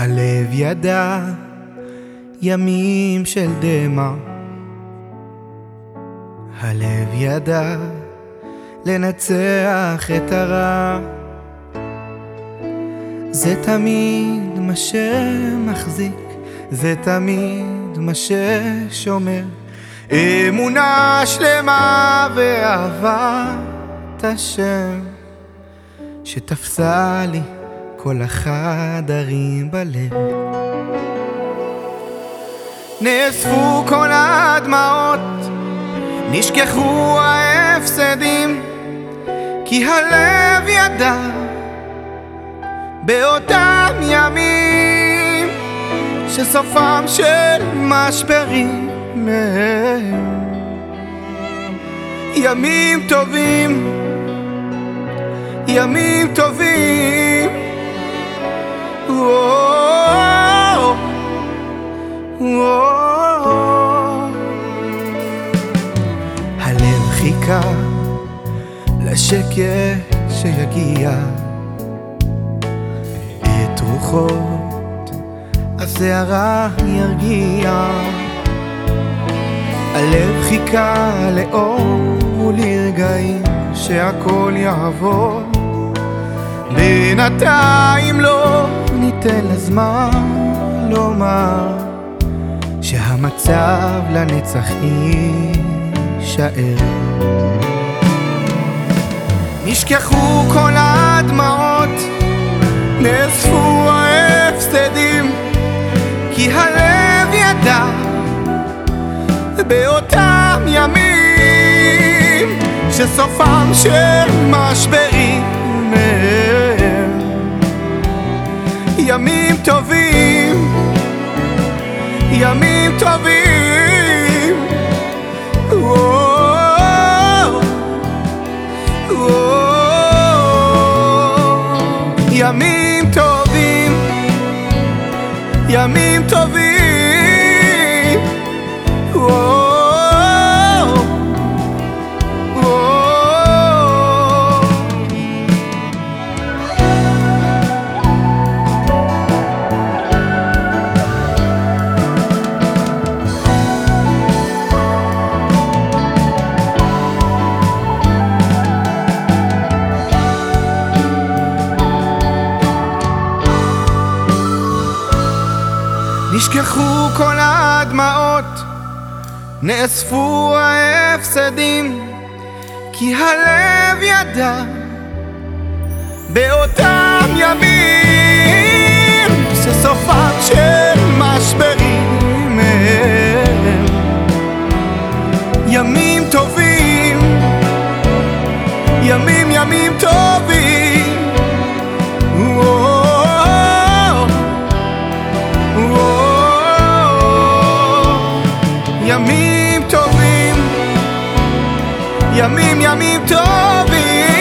הלב ידע ימים של דמע, הלב ידע לנצח את הרע. זה תמיד מה שמחזיק, זה תמיד מה ששומר. אמונה שלמה ואהבת השם שתפסה לי כל החדרים בלב. נאספו כל הדמעות, נשכחו ההפסדים, כי הלב ידע באותם ימים שסופם של משברים מהם. ימים טובים, ימים טובים. הלב חיכה לשקט שיגיע את רוחות הסערה ירגיע. הלב חיכה לאור ולרגעים שהכל יעבור. בינתיים לא ניתן לזמן לומר שהמצב לנצח יישאר. נשכחו כל הדמעות, נאספו ההפסדים, באותם ימים שסופם של משברים ימים טובים, ימים טובים. ימים טובים, ימים טובים. נשכחו כל הדמעות, נאספו ההפסדים, כי הלב ידע באותם ימים ימים ימים טובים.